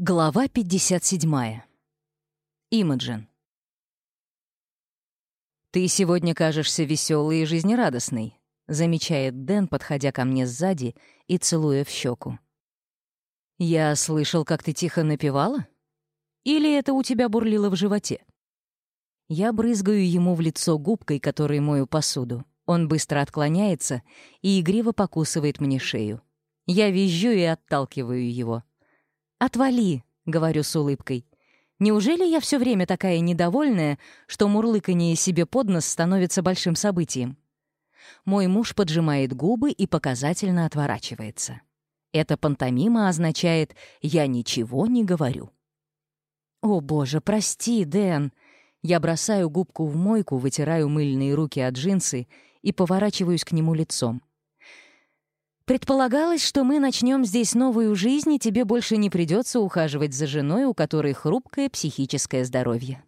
Глава 57. Имаджин. «Ты сегодня кажешься веселой и жизнерадостной», — замечает Дэн, подходя ко мне сзади и целуя в щеку. «Я слышал, как ты тихо напевала? Или это у тебя бурлило в животе?» Я брызгаю ему в лицо губкой, которой мою посуду. Он быстро отклоняется и игриво покусывает мне шею. Я визжу и отталкиваю его — «Отвали!» — говорю с улыбкой. «Неужели я все время такая недовольная, что мурлыканье себе под нос становится большим событием?» Мой муж поджимает губы и показательно отворачивается. Эта пантомима означает «я ничего не говорю». «О, боже, прости, Дэн!» Я бросаю губку в мойку, вытираю мыльные руки от джинсы и поворачиваюсь к нему лицом. Предполагалось, что мы начнем здесь новую жизнь, и тебе больше не придется ухаживать за женой, у которой хрупкое психическое здоровье.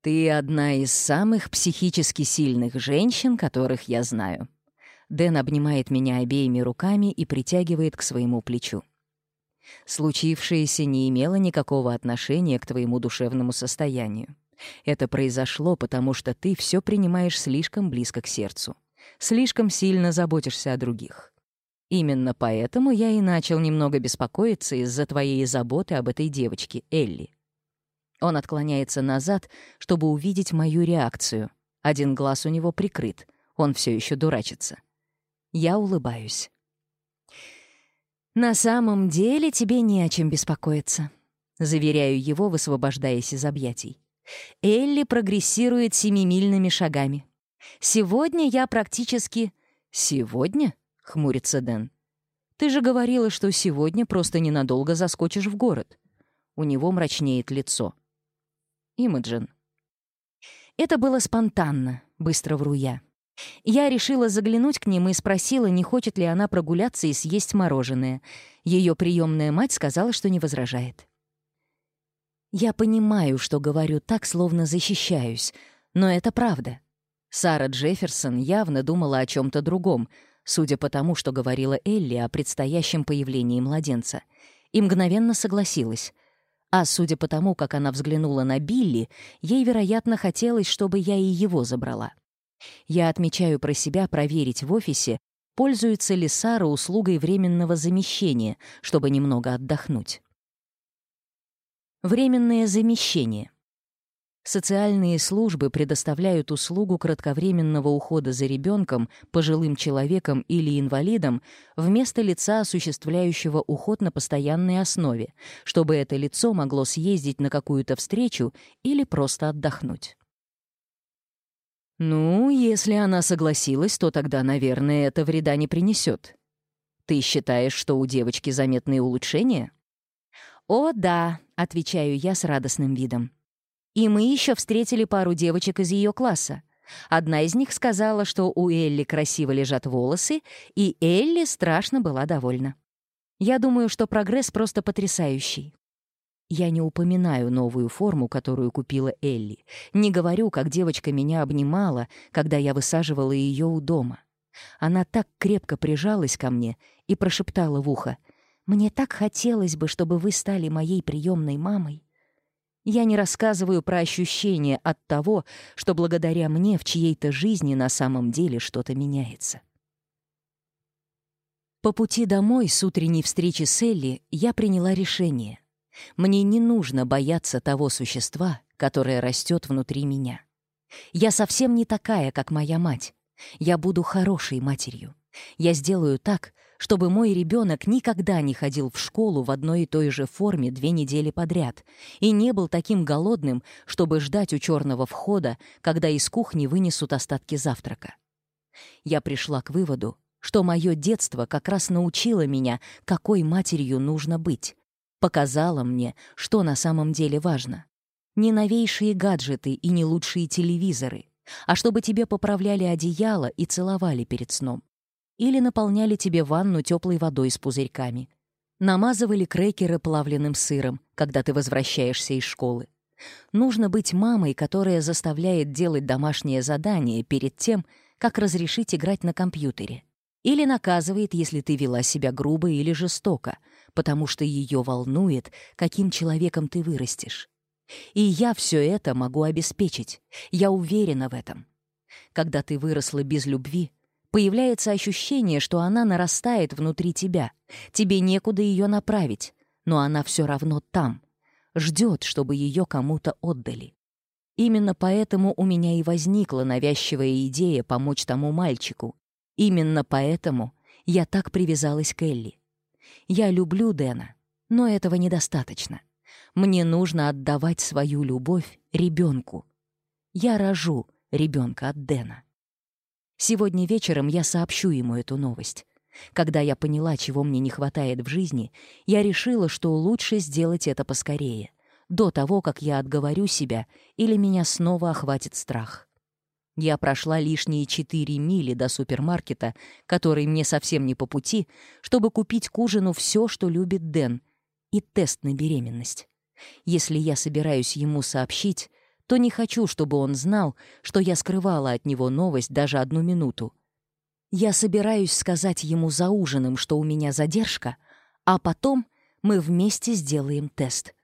«Ты одна из самых психически сильных женщин, которых я знаю». Дэн обнимает меня обеими руками и притягивает к своему плечу. «Случившееся не имело никакого отношения к твоему душевному состоянию. Это произошло, потому что ты все принимаешь слишком близко к сердцу слишком сильно заботишься о других. Именно поэтому я и начал немного беспокоиться из-за твоей заботы об этой девочке, Элли. Он отклоняется назад, чтобы увидеть мою реакцию. Один глаз у него прикрыт, он все еще дурачится. Я улыбаюсь. «На самом деле тебе не о чем беспокоиться», — заверяю его, высвобождаясь из объятий. «Элли прогрессирует семимильными шагами. Сегодня я практически... Сегодня? Хмурится Дэн. Ты же говорила, что сегодня просто ненадолго заскочишь в город. У него мрачнеет лицо. Имаджин. Это было спонтанно, быстро вру я. Я решила заглянуть к ним и спросила, не хочет ли она прогуляться и съесть мороженое. Ее приемная мать сказала, что не возражает. Я понимаю, что говорю так, словно защищаюсь, но это правда. Сара Джефферсон явно думала о чем то другом, судя по тому, что говорила Элли о предстоящем появлении младенца, и мгновенно согласилась. А судя по тому, как она взглянула на Билли, ей, вероятно, хотелось, чтобы я и его забрала. Я отмечаю про себя проверить в офисе, пользуется ли Сара услугой временного замещения, чтобы немного отдохнуть. Временное замещение — Социальные службы предоставляют услугу кратковременного ухода за ребенком, пожилым человеком или инвалидом вместо лица, осуществляющего уход на постоянной основе, чтобы это лицо могло съездить на какую-то встречу или просто отдохнуть. Ну, если она согласилась, то тогда, наверное, это вреда не принесет. Ты считаешь, что у девочки заметные улучшения? «О, да», — отвечаю я с радостным видом. И мы еще встретили пару девочек из ее класса. Одна из них сказала, что у Элли красиво лежат волосы, и Элли страшно была довольна. Я думаю, что прогресс просто потрясающий. Я не упоминаю новую форму, которую купила Элли. Не говорю, как девочка меня обнимала, когда я высаживала ее у дома. Она так крепко прижалась ко мне и прошептала в ухо. «Мне так хотелось бы, чтобы вы стали моей приемной мамой». Я не рассказываю про ощущение от того, что благодаря мне в чьей-то жизни на самом деле что-то меняется. По пути домой с утренней встречи с Элли я приняла решение. Мне не нужно бояться того существа, которое растет внутри меня. Я совсем не такая, как моя мать. Я буду хорошей матерью. Я сделаю так, чтобы мой ребенок никогда не ходил в школу в одной и той же форме две недели подряд и не был таким голодным, чтобы ждать у черного входа, когда из кухни вынесут остатки завтрака. Я пришла к выводу, что мое детство как раз научило меня, какой матерью нужно быть, показало мне, что на самом деле важно. Не новейшие гаджеты и не лучшие телевизоры, а чтобы тебе поправляли одеяло и целовали перед сном или наполняли тебе ванну теплой водой с пузырьками. Намазывали крекеры плавленным сыром, когда ты возвращаешься из школы. Нужно быть мамой, которая заставляет делать домашнее задание перед тем, как разрешить играть на компьютере. Или наказывает, если ты вела себя грубо или жестоко, потому что ее волнует, каким человеком ты вырастешь. И я все это могу обеспечить. Я уверена в этом. Когда ты выросла без любви, Появляется ощущение, что она нарастает внутри тебя. Тебе некуда ее направить, но она все равно там. Ждет, чтобы ее кому-то отдали. Именно поэтому у меня и возникла навязчивая идея помочь тому мальчику. Именно поэтому я так привязалась к Элли. Я люблю Дэна, но этого недостаточно. Мне нужно отдавать свою любовь ребенку. Я рожу ребенка от Дэна. Сегодня вечером я сообщу ему эту новость. Когда я поняла, чего мне не хватает в жизни, я решила, что лучше сделать это поскорее, до того, как я отговорю себя или меня снова охватит страх. Я прошла лишние четыре мили до супермаркета, который мне совсем не по пути, чтобы купить к ужину все, что любит Дэн, и тест на беременность. Если я собираюсь ему сообщить, то не хочу, чтобы он знал, что я скрывала от него новость даже одну минуту. Я собираюсь сказать ему за ужином, что у меня задержка, а потом мы вместе сделаем тест.